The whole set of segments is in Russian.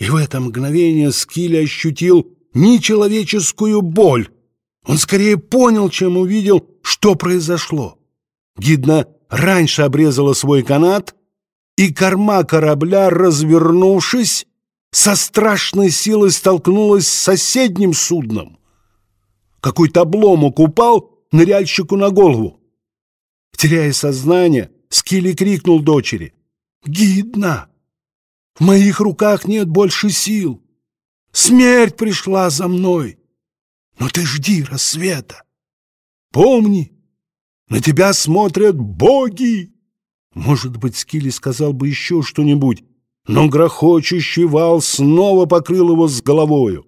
И в это мгновение Скилли ощутил нечеловеческую боль. Он скорее понял, чем увидел, что произошло. Гидна раньше обрезала свой канат, и корма корабля, развернувшись, со страшной силой столкнулась с соседним судном. Какой-то обломок упал ныряльщику на голову. Теряя сознание, Скилли крикнул дочери. «Гидна! Моих руках нет больше сил! Смерть пришла за мной! Но ты жди рассвета! Помни, на тебя смотрят боги!» Может быть, Скилли сказал бы еще что-нибудь, но грохочущий вал снова покрыл его с головою.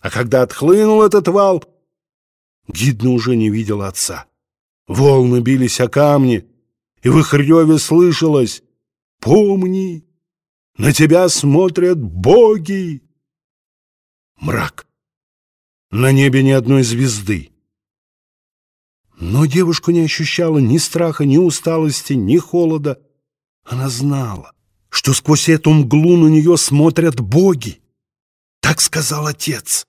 А когда отхлынул этот вал, Гидна уже не видел отца. Волны бились о камни, и в их реве слышалось «Помни, на тебя смотрят боги!» Мрак. На небе ни одной звезды. Но девушка не ощущала ни страха, ни усталости, ни холода. Она знала, что сквозь эту мглу на нее смотрят боги. Так сказал отец.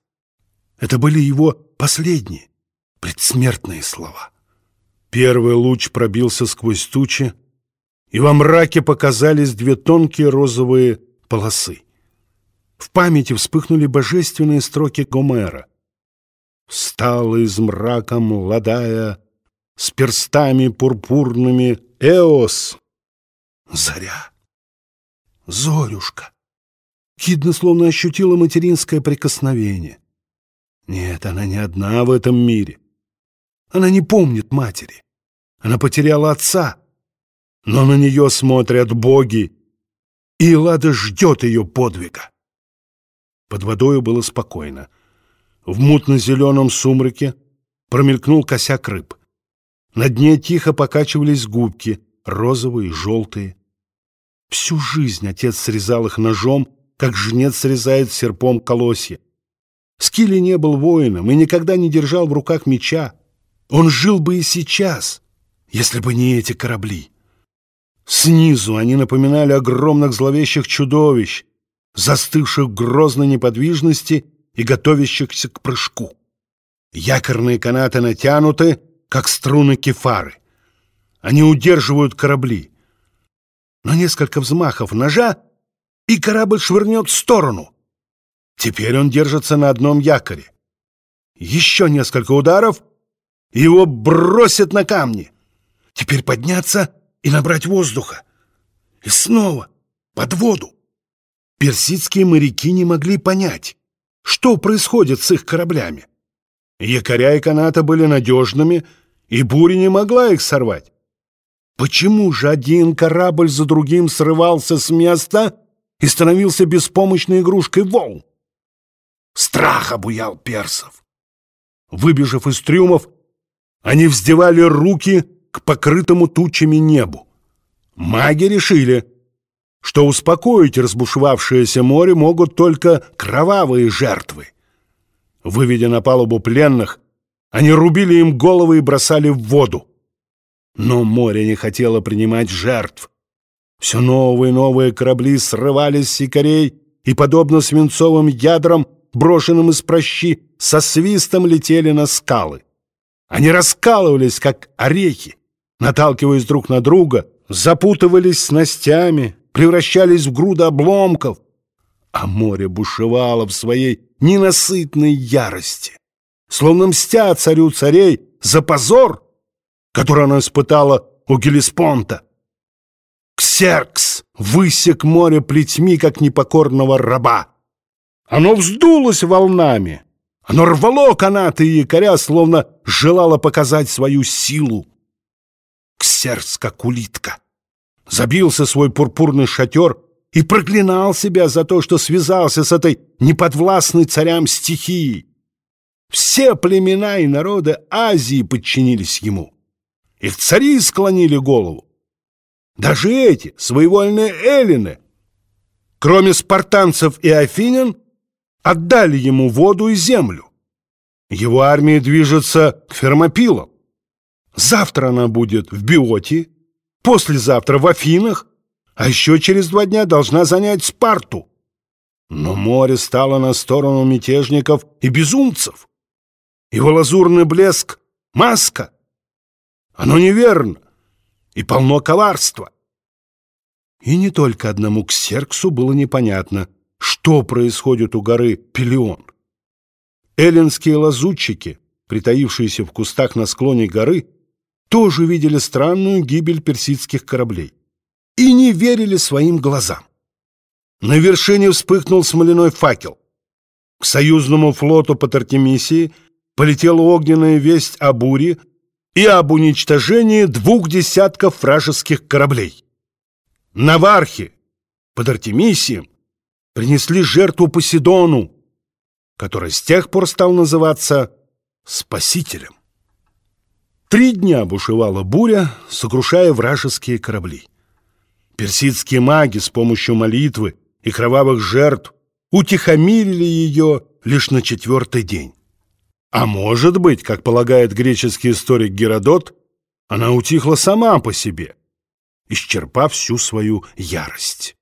Это были его последние, предсмертные слова. Первый луч пробился сквозь тучи, и во мраке показались две тонкие розовые полосы. В памяти вспыхнули божественные строки Гомера. «Встала из мрака молодая, с перстами пурпурными Эос». Заря. Зорюшка. Кидна словно ощутила материнское прикосновение. Нет, она не одна в этом мире. Она не помнит матери. Она потеряла отца. Но на нее смотрят боги, и Лада ждет ее подвига. Под водою было спокойно. В мутно-зеленом сумраке промелькнул косяк рыб. На дне тихо покачивались губки, розовые желтые. Всю жизнь отец срезал их ножом, как жнец срезает серпом колосья. Скилли не был воином и никогда не держал в руках меча. Он жил бы и сейчас, если бы не эти корабли. Снизу они напоминали огромных зловещих чудовищ, застывших в грозной неподвижности и готовящихся к прыжку. Якорные канаты натянуты, как струны кефары. Они удерживают корабли. Но несколько взмахов ножа, и корабль швырнет в сторону. Теперь он держится на одном якоре. Еще несколько ударов — его бросят на камни. Теперь подняться и набрать воздуха. И снова под воду. Персидские моряки не могли понять, что происходит с их кораблями. Якоря и каната были надежными, и буря не могла их сорвать. Почему же один корабль за другим срывался с места и становился беспомощной игрушкой волн? Страх обуял персов. Выбежав из трюмов, они вздевали руки к покрытому тучами небу. Маги решили, что успокоить разбушевавшееся море могут только кровавые жертвы. Выведя на палубу пленных, они рубили им головы и бросали в воду. Но море не хотело принимать жертв. Все новые и новые корабли срывались с якорей и, подобно свинцовым ядрам, брошенным из прощи, со свистом летели на скалы. Они раскалывались, как орехи, наталкиваясь друг на друга, запутывались снастями, превращались в груды обломков, а море бушевало в своей ненасытной ярости, словно мстя царю царей за позор, который она испытала у Гелиспонта. Ксеркс высек море плетьми, как непокорного раба. Оно вздулось волнами, оно рвало канаты и якоря, словно желало показать свою силу. Ксерс, как улитка, забился свой пурпурный шатер и проклинал себя за то, что связался с этой неподвластной царям стихией. Все племена и народы Азии подчинились ему. Их цари склонили голову. Даже эти, своевольные эллины, кроме спартанцев и афинян, отдали ему воду и землю. Его армия движется к Фермопилам. Завтра она будет в Биоте, послезавтра в Афинах, а еще через два дня должна занять Спарту. Но море стало на сторону мятежников и безумцев. Его лазурный блеск — маска. Оно неверно и полно коварства. И не только одному Ксерксу было непонятно, что происходит у горы Пелион. Эллинские лазутчики, притаившиеся в кустах на склоне горы, тоже видели странную гибель персидских кораблей и не верили своим глазам. На вершине вспыхнул смоляной факел. К союзному флоту под Артемисией полетела огненная весть о буре и об уничтожении двух десятков вражеских кораблей. Навархи под Артемисием принесли жертву Посейдону, который с тех пор стал называться Спасителем. Три дня бушевала буря, сокрушая вражеские корабли. Персидские маги с помощью молитвы и кровавых жертв утихомирили ее лишь на четвертый день. А может быть, как полагает греческий историк Геродот, она утихла сама по себе, исчерпав всю свою ярость.